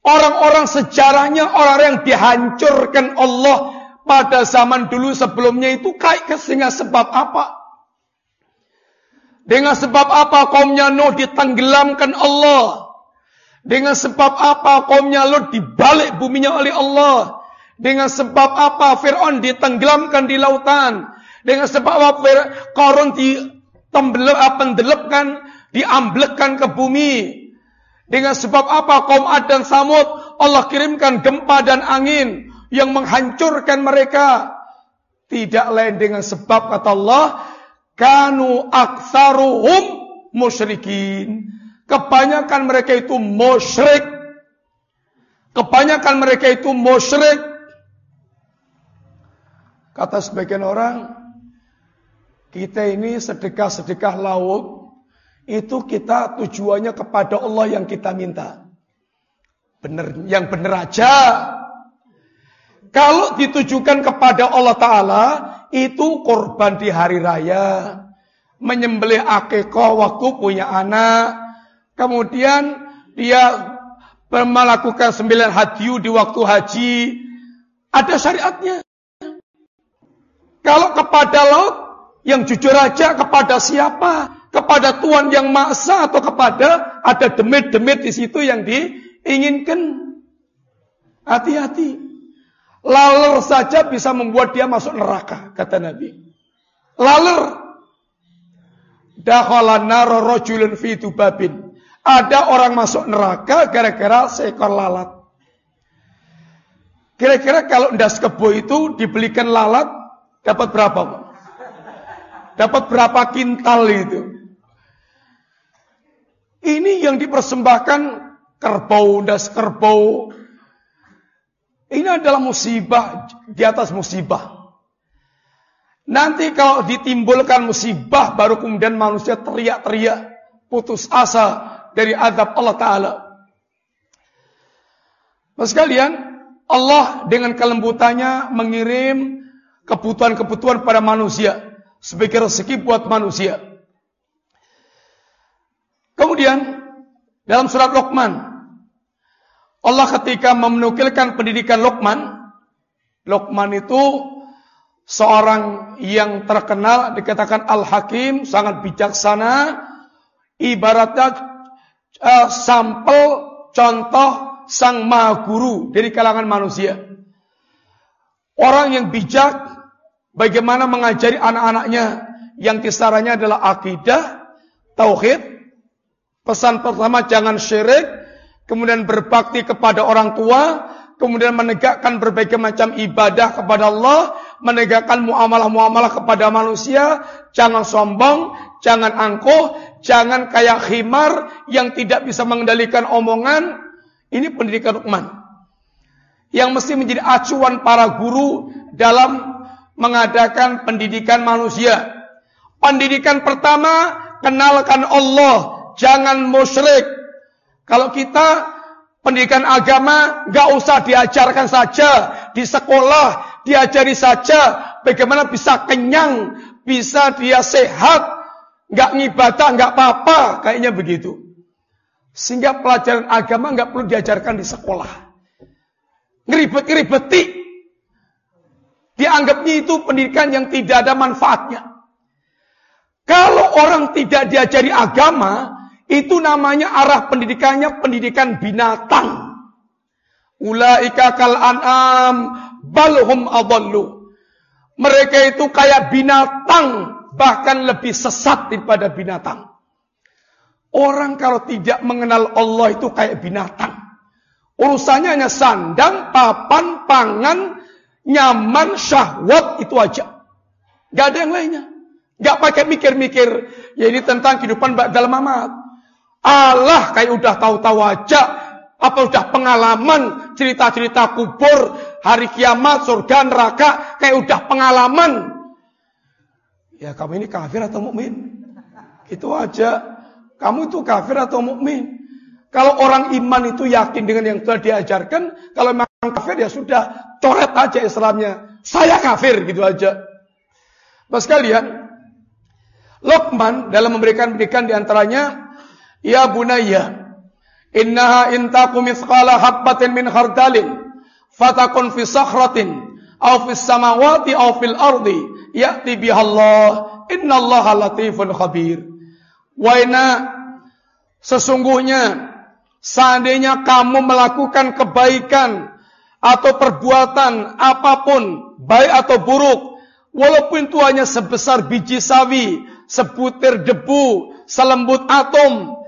Orang-orang sejarahnya orang yang dihancurkan Allah pada zaman dulu sebelumnya itu kayak dengan sebab apa? Dengan sebab apa kaumnya Nuh ditenggelamkan Allah? Dengan sebab apa kaumnya Lut dibalik buminya oleh Allah? Dengan sebab apa Fir'aun ditenggelamkan di lautan? Dengan sebab apa Korun ditenggelamkan, diamblekkan ke bumi? Dengan sebab apa kaum Ad dan Samud Allah kirimkan gempa dan angin yang menghancurkan mereka? Tidak lain dengan sebab kata Allah, kanu aksaruhum musyrikin. Kebanyakan mereka itu musyrik. Kebanyakan mereka itu musyrik. Kata sebagian orang, kita ini sedekah-sedekah laut itu kita tujuannya kepada Allah yang kita minta. Benar, yang benar aja. Kalau ditujukan kepada Allah Ta'ala, itu korban di hari raya. Menyembelih akikoh waktu punya anak. Kemudian dia melakukan sembilan hadiu di waktu haji. Ada syariatnya. Kalau kepada laut, yang jujur aja kepada siapa? kepada Tuhan yang maksa atau kepada ada demit-demit di situ yang diinginkan. Hati-hati. Laler saja bisa membuat dia masuk neraka, kata Nabi. Laler. Babin. Ada orang masuk neraka gara-gara seekor lalat. Kira-kira kalau ndas kebo itu dibelikan lalat dapat berapa? Dapat berapa kintal itu? Ini yang dipersembahkan kerbau, das kerbau. Ini adalah musibah di atas musibah. Nanti kalau ditimbulkan musibah baru kemudian manusia teriak-teriak putus asa dari azab Allah Ta'ala. Mas kalian, Allah dengan kelembutannya mengirim kebutuhan-kebutuhan pada manusia sebagai rezeki buat manusia. Kemudian dalam surat Luqman Allah ketika menukilkan pendidikan Luqman Luqman itu seorang yang terkenal dikatakan Al-Hakim, sangat bijaksana, ibaratnya uh, sampel contoh sang maha guru dari kalangan manusia. Orang yang bijak bagaimana mengajari anak-anaknya yang kisarannya adalah akidah, tauhid, Pesan pertama jangan syirik, kemudian berbakti kepada orang tua, kemudian menegakkan berbagai macam ibadah kepada Allah, menegakkan muamalah-muamalah kepada manusia, jangan sombong, jangan angkuh, jangan kayak khimar yang tidak bisa mengendalikan omongan. Ini pendidikan Luqman. Yang mesti menjadi acuan para guru dalam mengadakan pendidikan manusia. Pendidikan pertama, kenalkan Allah jangan musyrik. Kalau kita pendidikan agama nggak usah diajarkan saja di sekolah, diajari saja bagaimana bisa kenyang, bisa dia sehat, nggak ngibadah, nggak apa-apa, kayaknya begitu. Sehingga pelajaran agama nggak perlu diajarkan di sekolah. Ngeribet-ngeribeti. Dianggapnya itu pendidikan yang tidak ada manfaatnya. Kalau orang tidak diajari agama, itu namanya arah pendidikannya pendidikan binatang. Ulaika kal an'am balhum adallu. Mereka itu kayak binatang, bahkan lebih sesat daripada binatang. Orang kalau tidak mengenal Allah itu kayak binatang. Urusannya hanya sandang, papan, pangan, nyaman, syahwat itu aja. Gak ada yang lainnya. Gak pakai mikir-mikir. Ya ini tentang kehidupan dalam amat. Allah kayak udah tahu-tahu aja apa udah pengalaman cerita-cerita kubur, hari kiamat, surga, neraka, kayak udah pengalaman. Ya kamu ini kafir atau mukmin? Itu aja. Kamu itu kafir atau mukmin? Kalau orang iman itu yakin dengan yang telah diajarkan, kalau memang kafir ya sudah, coret aja Islamnya. Saya kafir gitu aja. Mas kalian, Lokman dalam memberikan pendidikan di antaranya Ya bunaya, Innaha intaku mithqala habbatin min khardalin fatakun fi sakhratin aw fis samawati aw fil ardi ya'ti biha Allah innallaha latifun khabir. Wa inna sesungguhnya seandainya kamu melakukan kebaikan atau perbuatan apa pun baik atau buruk walaupun itu hanya sebesar biji sawi, sebutir debu, selembut atom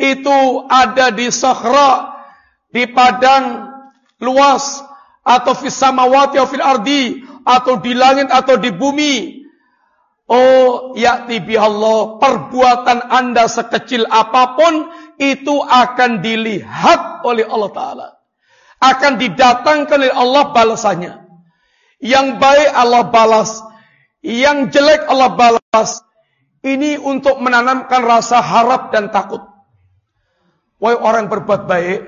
itu ada di Sahra, di padang luas, atau fis samawati atau fil ardi, atau di langit atau di bumi. Oh, yakti Allah, perbuatan anda sekecil apa pun, itu akan dilihat oleh Allah Ta'ala. Akan didatangkan oleh Allah balasannya. Yang baik Allah balas, yang jelek Allah balas. Ini untuk menanamkan rasa harap dan takut. Wahai orang berbuat baik,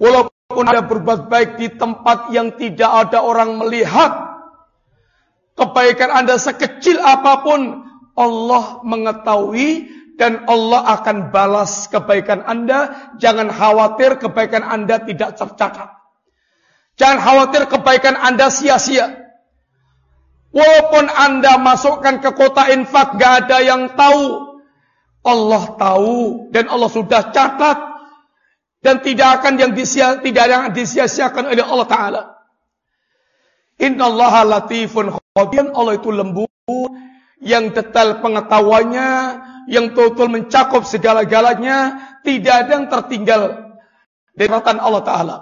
walaupun ada berbuat baik di tempat yang tidak ada orang melihat, kebaikan Anda sekecil apa pun, Allah mengetahui dan Allah akan balas kebaikan Anda. Jangan khawatir kebaikan Anda tidak tercatat. Jangan khawatir kebaikan Anda sia-sia. Walaupun Anda masukkan ke kota infak, gak ada yang tahu. Allah tahu dan Allah sudah catat dan tidak akan yang disia, tidak yang disia-siakan oleh Allah Taala. Inna Allah latifun khabir. Allah itu lembut yang detail pengetahuannya, yang total mencakup segala-galanya, tidak ada yang tertinggal dari Allah Taala.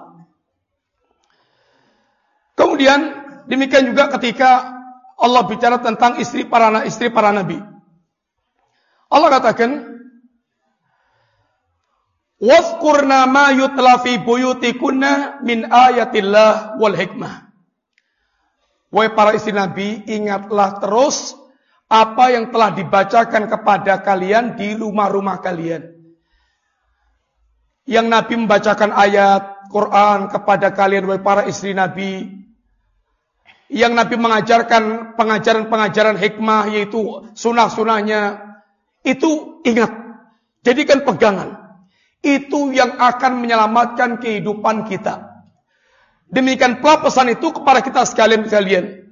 Kemudian demikian juga ketika Allah bicara tentang istri para istri para nabi. Allah katakan, "Wazkurna ma yutla fi buyutikunna min ayatillah wal hikmah." Wahai para istri Nabi, ingatlah terus apa yang telah dibacakan kepada kalian di rumah-rumah kalian. Yang Nabi membacakan ayat Quran kepada kalian, wahai para istri Nabi. Yang Nabi mengajarkan pengajaran-pengajaran hikmah, yaitu sunnah-sunnahnya, itu ingat, jadikan pegangan. Itu yang akan menyelamatkan kehidupan kita. Demikian pula pesan itu kepada kita sekalian sekalian.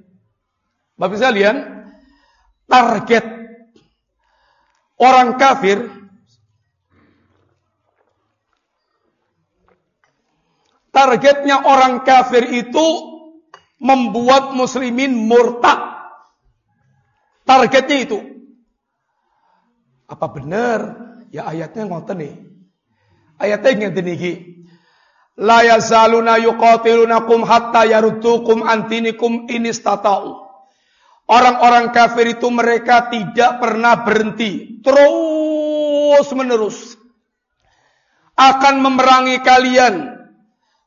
Bapak sekalian, target orang kafir targetnya orang kafir itu membuat muslimin murtad. Targetnya itu. Apa benar? Ya ayatnya ngoten nih. Ayatnya ngeten iki. La yazaluna yuqatilunakum hatta yaruddukum antinikum inistata'u. Orang-orang kafir itu mereka tidak pernah berhenti. Terus menerus. Akan memerangi kalian.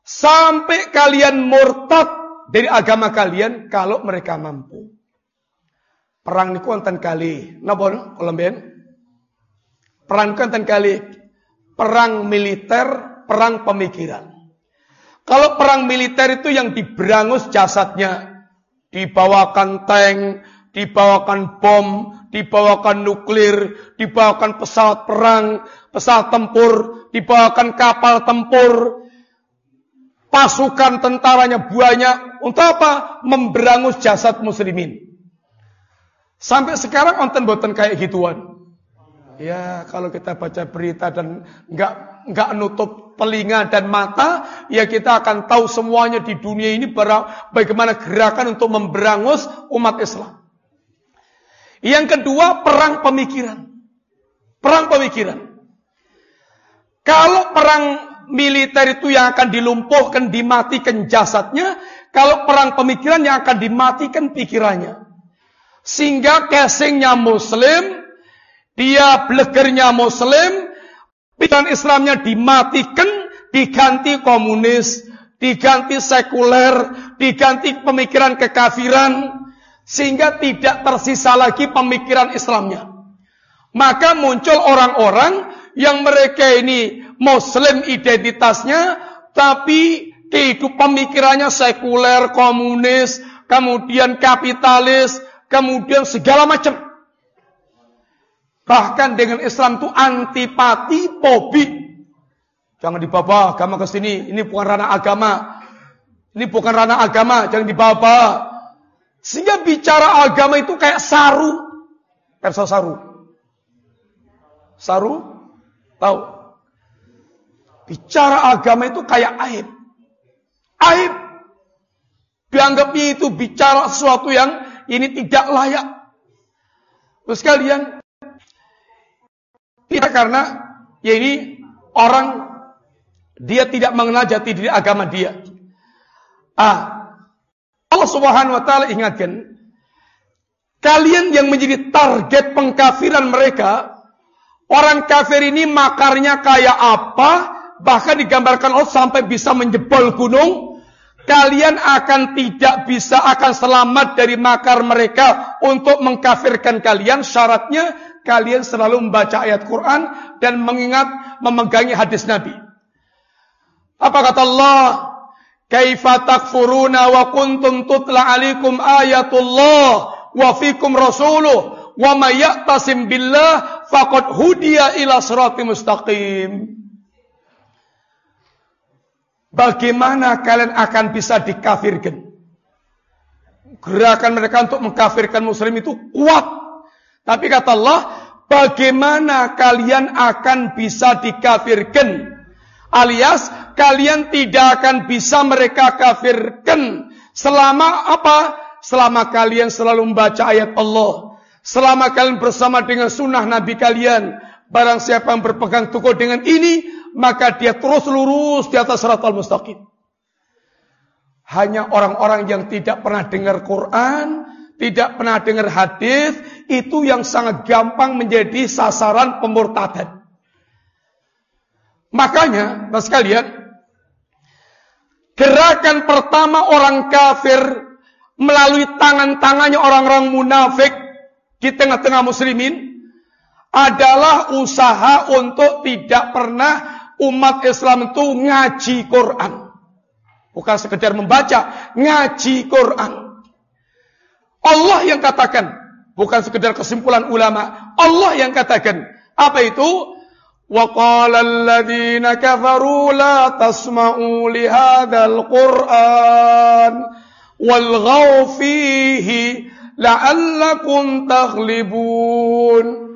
Sampai kalian murtad dari agama kalian kalau mereka mampu. Perang niku wonten kali. Napa kalau Perang kan kali perang militer, perang pemikiran. Kalau perang militer itu yang diberangus jasadnya, dibawakan tank, dibawakan bom, dibawakan nuklir, dibawakan pesawat perang, pesawat tempur, dibawakan kapal tempur, pasukan tentaranya banyak. Untuk apa? Memberangus jasad muslimin. Sampai sekarang onten boten kayak gituan. Ya, kalau kita baca berita dan nggak nggak nutup telinga dan mata, ya kita akan tahu semuanya di dunia ini bagaimana gerakan untuk memberangus umat Islam. Yang kedua, perang pemikiran. Perang pemikiran. Kalau perang militer itu yang akan dilumpuhkan, dimatikan jasadnya, kalau perang pemikiran yang akan dimatikan pikirannya. Sehingga casingnya muslim, dia belegernya muslim, pikiran Islamnya dimatikan, diganti komunis, diganti sekuler, diganti pemikiran kekafiran, sehingga tidak tersisa lagi pemikiran Islamnya. Maka muncul orang-orang yang mereka ini muslim identitasnya, tapi kehidupan pemikirannya sekuler, komunis, kemudian kapitalis, kemudian segala macam. Bahkan dengan Islam itu antipati, pobi. Jangan dibawa agama ke sini. Ini bukan ranah agama. Ini bukan ranah agama. Jangan dibawa. Sehingga bicara agama itu kayak saru. Perso saru. Saru? Tahu? Bicara agama itu kayak aib. Aib. Dianggapnya itu bicara sesuatu yang ini tidak layak. Terus kalian, tidak karena ya ini orang dia tidak mengenal jati diri agama dia. Ah, Allah Subhanahu wa taala ingatkan, kalian yang menjadi target pengkafiran mereka, orang kafir ini makarnya kayak apa? Bahkan digambarkan Allah sampai bisa menjebol gunung. Kalian akan tidak bisa akan selamat dari makar mereka untuk mengkafirkan kalian. Syaratnya kalian selalu membaca ayat Quran dan mengingat memegangi hadis Nabi. Apa kata Allah? Kaifa takfuruna wa kuntum tutla alaikum ayatullah wa fikum rasuluh wa may ya'tasim billah faqad hudiya ila siratim mustaqim. Bagaimana kalian akan bisa dikafirkan? Gerakan mereka untuk mengkafirkan muslim itu kuat. Tapi kata Allah, bagaimana kalian akan bisa dikafirkan? Alias kalian tidak akan bisa mereka kafirkan selama apa? Selama kalian selalu membaca ayat Allah. Selama kalian bersama dengan sunnah Nabi kalian. Barang siapa yang berpegang teguh dengan ini, maka dia terus lurus di atas al mustaqim. Hanya orang-orang yang tidak pernah dengar Quran, tidak pernah dengar hadis, itu yang sangat gampang menjadi sasaran pemurtadan. Makanya, Mas sekalian, gerakan pertama orang kafir melalui tangan-tangannya orang-orang munafik di tengah-tengah muslimin adalah usaha untuk tidak pernah umat Islam itu ngaji Quran. Bukan sekedar membaca, ngaji Quran. Allah yang katakan, bukan sekedar kesimpulan ulama. Allah yang katakan, apa itu? وقال الذين كفروا لا تسمعوا لهذا القرآن والغوا فيه لعلكم تغلبون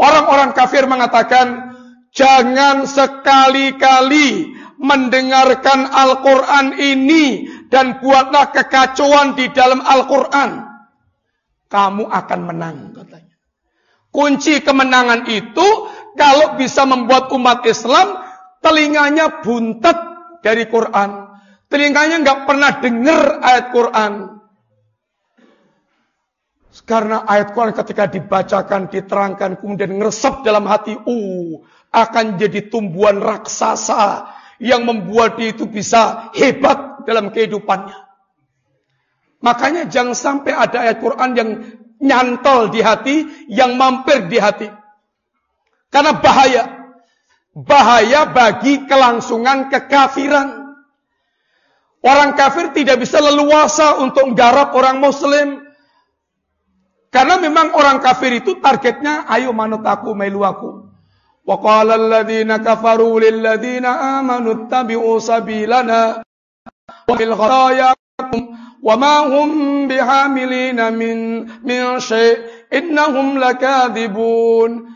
Orang-orang kafir mengatakan, jangan sekali-kali mendengarkan Al-Quran ini dan buatlah kekacauan di dalam Al-Quran. Kamu akan menang, katanya. Kunci kemenangan itu kalau bisa membuat umat Islam telinganya buntet dari Quran. Telinganya nggak pernah dengar ayat Quran. Karena ayat Quran ketika dibacakan, diterangkan, kemudian ngeresep dalam hati, uh, akan jadi tumbuhan raksasa yang membuat dia itu bisa hebat dalam kehidupannya. Makanya jangan sampai ada ayat Quran yang nyantol di hati, yang mampir di hati. Karena bahaya. Bahaya bagi kelangsungan kekafiran. Orang kafir tidak bisa leluasa untuk menggarap orang muslim. Karena memang orang kafir itu targetnya, ayo manut aku, melu aku. Alladhina kafaru lil ladzina amanu tabi'u sabilana ma hum bihamilina min min syai' innahum lakadzibun.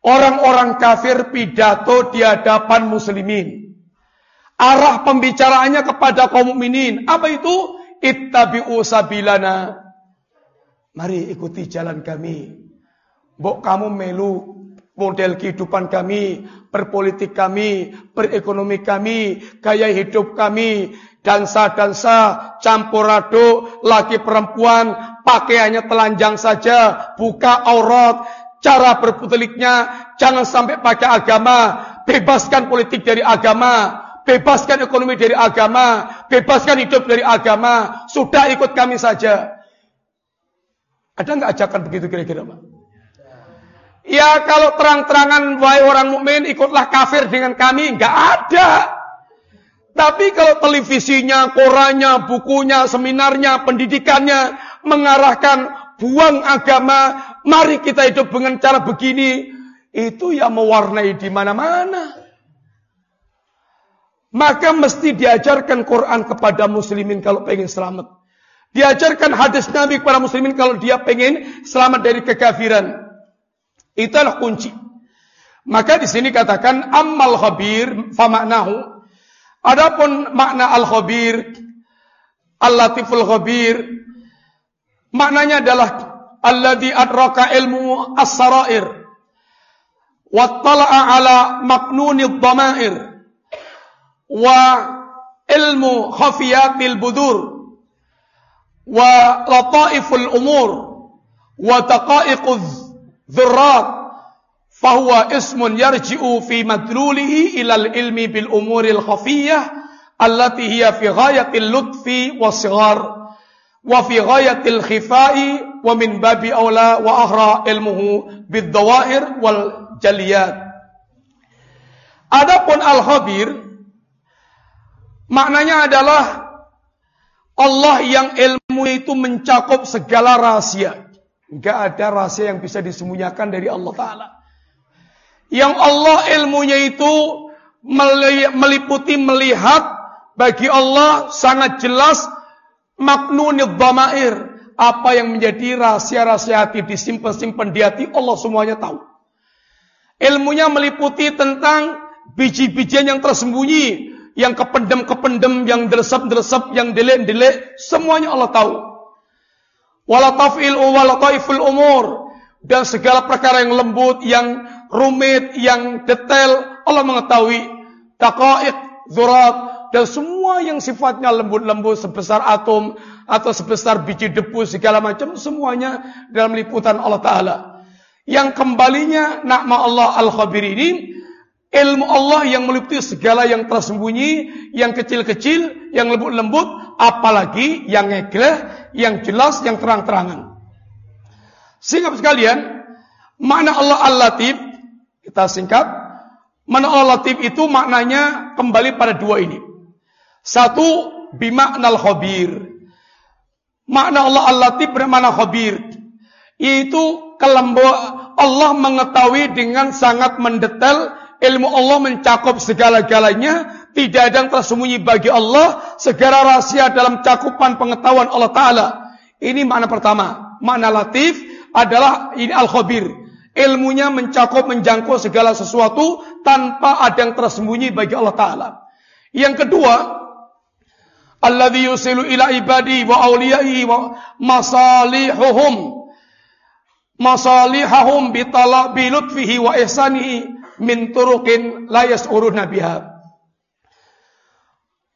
Orang-orang kafir pidato di hadapan muslimin. Arah pembicaraannya kepada kaum mukminin. Apa itu? Ittabi'u sabilana. Mari ikuti jalan kami. Bok kamu melu model kehidupan kami, berpolitik kami, berekonomi kami, gaya hidup kami, dansa-dansa, campur aduk, laki perempuan, pakaiannya telanjang saja, buka aurat, cara berputeliknya, jangan sampai pakai agama, bebaskan politik dari agama, bebaskan ekonomi dari agama, bebaskan hidup dari agama, sudah ikut kami saja. Ada nggak ajakan begitu kira-kira Pak? Ya kalau terang-terangan wahai orang mukmin ikutlah kafir dengan kami, nggak ada. Tapi kalau televisinya, korannya, bukunya, seminarnya, pendidikannya mengarahkan buang agama, mari kita hidup dengan cara begini. Itu yang mewarnai di mana-mana. Maka mesti diajarkan Quran kepada muslimin kalau pengen selamat. Diajarkan hadis Nabi kepada muslimin kalau dia pengen selamat dari kekafiran. Itulah kunci. Maka di sini katakan ammal khabir fa maknahu. Adapun makna al khabir al-latiful khabir maknanya adalah alladhi adraka ilmu as-sarair wa tala'a ala maknuni dhamair wa ilmu khafiyatil budur wa lataiful umur wa taqaiqudz dzurrat fahuwa ismun yarji'u fi madlulihi ila ilmi bil umuril khafiyyah allati hiya fi ghayatil lutfi wasighar wa fi ghayatil khifai wa min babi aula wa ahra ilmuhu bid dawair wal jaliyat Adapun al-khabir maknanya adalah Allah yang ilmu itu mencakup segala rahasia. Enggak ada rahasia yang bisa disembunyikan dari Allah Ta'ala. Yang Allah ilmunya itu meliputi melihat bagi Allah sangat jelas maknunid dhamair. Apa yang menjadi rahasia-rahasia hati disimpan-simpan di hati Allah semuanya tahu. Ilmunya meliputi tentang biji-bijian yang tersembunyi yang kependem-kependem, yang deresap-deresap, yang delek-delek, semuanya Allah tahu. Wala taf'il wala taiful umur dan segala perkara yang lembut, yang rumit, yang detail, Allah mengetahui. Taqaiq, zurat dan semua yang sifatnya lembut-lembut sebesar atom atau sebesar biji debu segala macam semuanya dalam liputan Allah taala. Yang kembalinya nama Allah Al-Khabir ini Ilmu Allah yang meliputi segala yang tersembunyi, yang kecil-kecil, yang lembut-lembut, apalagi yang ngegleh, yang jelas, yang terang-terangan. Sehingga sekalian, makna Allah Al-Latif, kita singkat, makna Allah Latif itu maknanya kembali pada dua ini. Satu, bimaknal khabir. Makna Allah Al-Latif bermakna khabir. Yaitu kelembu Allah mengetahui dengan sangat mendetail ilmu Allah mencakup segala-galanya, tidak ada yang tersembunyi bagi Allah, segala rahasia dalam cakupan pengetahuan Allah Ta'ala. Ini makna pertama. Makna latif adalah ini al-khabir. Ilmunya mencakup, menjangkau segala sesuatu tanpa ada yang tersembunyi bagi Allah Ta'ala. Yang kedua, Alladhi yusilu ila ibadi wa awliyai wa masalihuhum masalihahum bitala bilutfihi wa ihsanihi min turukin la yas'uruna biha.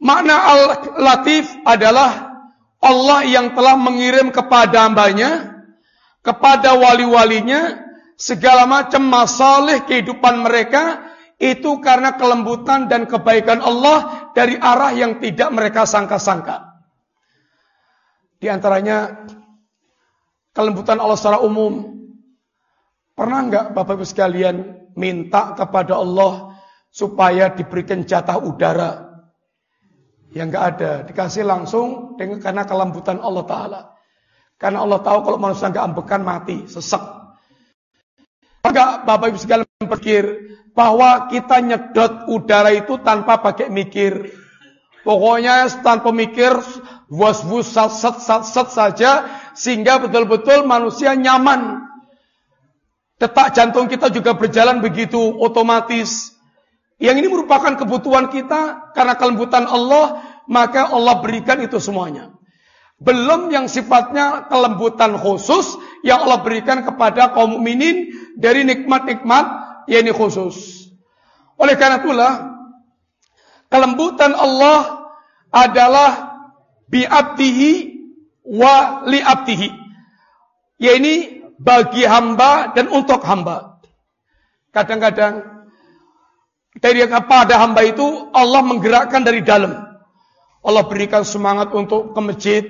Makna al-latif adalah Allah yang telah mengirim kepada hambanya, kepada wali-walinya, segala macam masalah kehidupan mereka, itu karena kelembutan dan kebaikan Allah dari arah yang tidak mereka sangka-sangka. Di antaranya, kelembutan Allah secara umum. Pernah enggak Bapak Ibu sekalian minta kepada Allah supaya diberikan jatah udara. Yang enggak ada, dikasih langsung dengan karena kelembutan Allah Ta'ala. Karena Allah tahu kalau manusia enggak ambekan mati, sesek. Enggak Bapak Ibu sekalian berpikir bahwa kita nyedot udara itu tanpa pakai mikir. Pokoknya tanpa mikir, was-was, sat, sat, sat saja, sehingga betul-betul manusia nyaman Detak jantung kita juga berjalan begitu otomatis. Yang ini merupakan kebutuhan kita karena kelembutan Allah, maka Allah berikan itu semuanya. Belum yang sifatnya kelembutan khusus yang Allah berikan kepada kaum mukminin dari nikmat-nikmat yang ini khusus. Oleh karena itulah kelembutan Allah adalah bi'abdihi wa li'abdihi. Ya ini bagi hamba dan untuk hamba. Kadang-kadang dari pada hamba itu Allah menggerakkan dari dalam. Allah berikan semangat untuk ke masjid.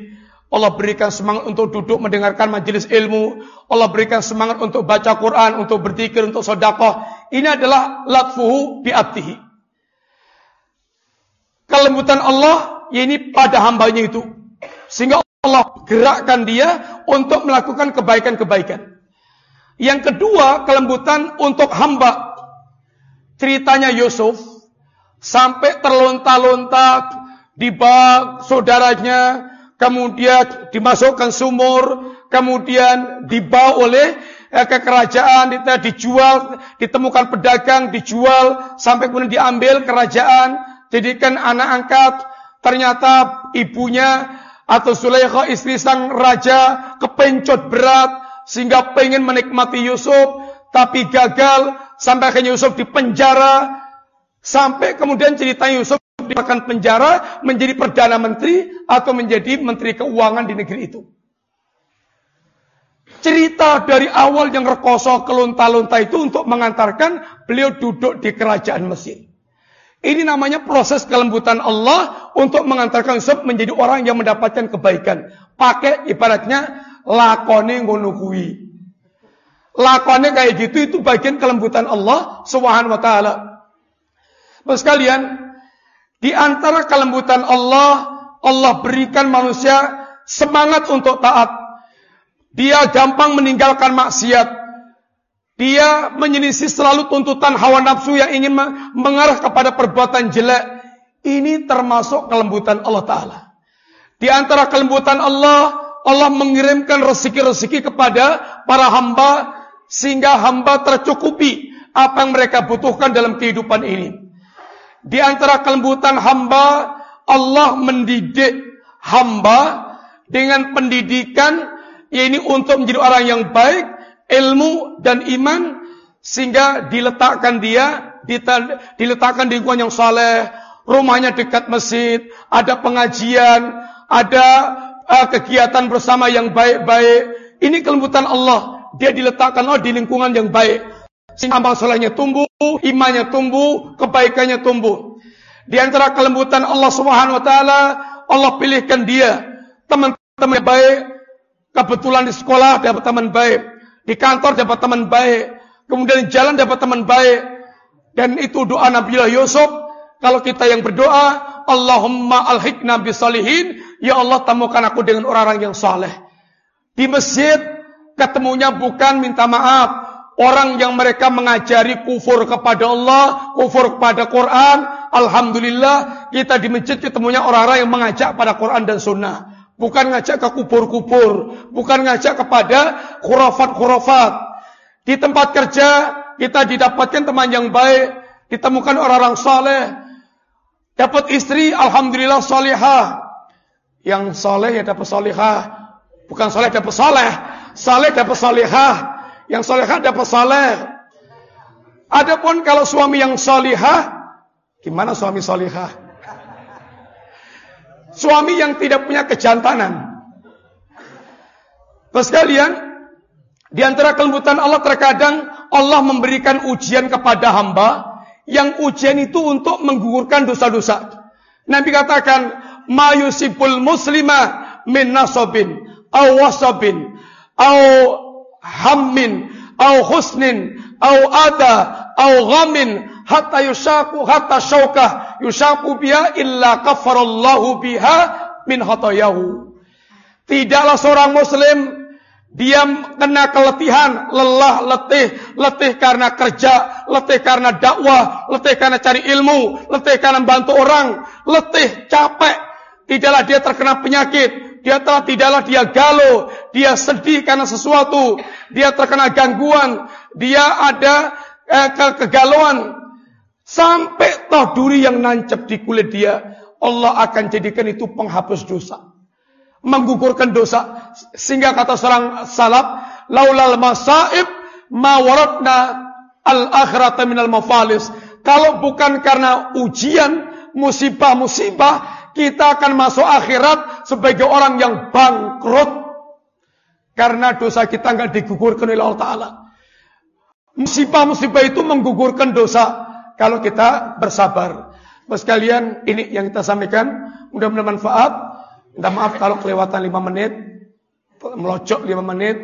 Allah berikan semangat untuk duduk mendengarkan majelis ilmu. Allah berikan semangat untuk baca Quran, untuk berzikir, untuk sodakoh. Ini adalah latfuhu bi'abdihi. Kelembutan Allah ini pada hambanya itu. Sehingga Allah gerakkan dia untuk melakukan kebaikan-kebaikan. Yang kedua, kelembutan untuk hamba. Ceritanya Yusuf, sampai terlontar-lontar di bak saudaranya, kemudian dimasukkan sumur, kemudian dibawa oleh eh, ke kerajaan, dijual, ditemukan pedagang, dijual, sampai kemudian diambil kerajaan, jadikan anak angkat, ternyata ibunya atau Sulaikha istri sang raja kepencot berat sehingga pengen menikmati Yusuf tapi gagal. Sampai akhirnya Yusuf dipenjara. Sampai kemudian cerita Yusuf dimakan penjara menjadi perdana menteri atau menjadi menteri keuangan di negeri itu. Cerita dari awal yang rekoso kelunta-lunta itu untuk mengantarkan beliau duduk di kerajaan Mesir. Ini namanya proses kelembutan Allah untuk mengantarkan Yusuf menjadi orang yang mendapatkan kebaikan. Pakai ibaratnya lakone ngono kuwi. Lakone kayak gitu itu bagian kelembutan Allah Subhanahu wa taala. Bapak sekalian, di antara kelembutan Allah, Allah berikan manusia semangat untuk taat. Dia gampang meninggalkan maksiat. Dia menyelisih selalu tuntutan hawa nafsu yang ingin mengarah kepada perbuatan jelek. Ini termasuk kelembutan Allah Ta'ala. Di antara kelembutan Allah, Allah mengirimkan rezeki-rezeki kepada para hamba sehingga hamba tercukupi apa yang mereka butuhkan dalam kehidupan ini. Di antara kelembutan hamba, Allah mendidik hamba dengan pendidikan ini untuk menjadi orang yang baik, ilmu dan iman sehingga diletakkan dia diletakkan di lingkungan yang saleh, rumahnya dekat masjid, ada pengajian, ada uh, kegiatan bersama yang baik-baik. Ini kelembutan Allah. Dia diletakkan oh, di lingkungan yang baik. Amal solehnya tumbuh, imannya tumbuh, kebaikannya tumbuh. Di antara kelembutan Allah Subhanahu wa taala, Allah pilihkan dia teman-teman baik. Kebetulan di sekolah dapat teman baik, di kantor dapat teman baik, kemudian di jalan dapat teman baik. Dan itu doa Nabi Yusuf. Kalau kita yang berdoa, Allahumma alhikna bisalihin, ya Allah temukan aku dengan orang-orang yang saleh. Di masjid ketemunya bukan minta maaf, orang yang mereka mengajari kufur kepada Allah, kufur kepada Quran. Alhamdulillah kita di masjid ketemunya orang-orang yang mengajak pada Quran dan Sunnah. Bukan ngajak ke kubur-kubur, bukan ngajak kepada khurafat-khurafat. Di tempat kerja kita didapatkan teman yang baik, ditemukan orang-orang saleh. Dapat istri, alhamdulillah salihah. Yang saleh ya dapat salihah. Bukan saleh dapat saleh. Saleh dapat salihah. Yang solehah dapat soleh. Adapun kalau suami yang solihah, gimana suami solihah? Suami yang tidak punya kejantanan. Terus kalian, di antara kelembutan Allah terkadang Allah memberikan ujian kepada hamba yang ujian itu untuk menggugurkan dosa-dosa. Nabi katakan, "Mayusibul muslima min nasobin, aw wasabin, aw hammin au husnin au ada au ghamin hatta yushaku hatta syaukah yushaku biha illa kafarallahu biha min hatayahu tidaklah seorang muslim dia kena keletihan, lelah, letih, letih karena kerja, letih karena dakwah, letih karena cari ilmu, letih karena bantu orang, letih, capek. Tidaklah dia terkena penyakit, dia telah tidaklah dia galau, dia sedih karena sesuatu, dia terkena gangguan, dia ada eh, ke kegalauan. Sampai toh duri yang nancap di kulit dia, Allah akan jadikan itu penghapus dosa. Menggugurkan dosa. Sehingga kata seorang salaf, laulal masaib mawaratna al-akhirata minal mafalis. Kalau bukan karena ujian, musibah-musibah, kita akan masuk akhirat sebagai orang yang bangkrut. Karena dosa kita nggak digugurkan oleh Allah Ta'ala. Musibah-musibah itu menggugurkan dosa. Kalau kita bersabar. Mas kalian, ini yang kita sampaikan. Mudah-mudahan manfaat. Minta maaf kalau kelewatan 5 menit. Melocok 5 menit.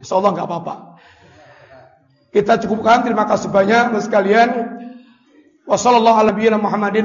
Insya Allah nggak apa-apa. Kita cukupkan. Terima kasih banyak. Mas kalian. Wassalamualaikum warahmatullahi Muhammadin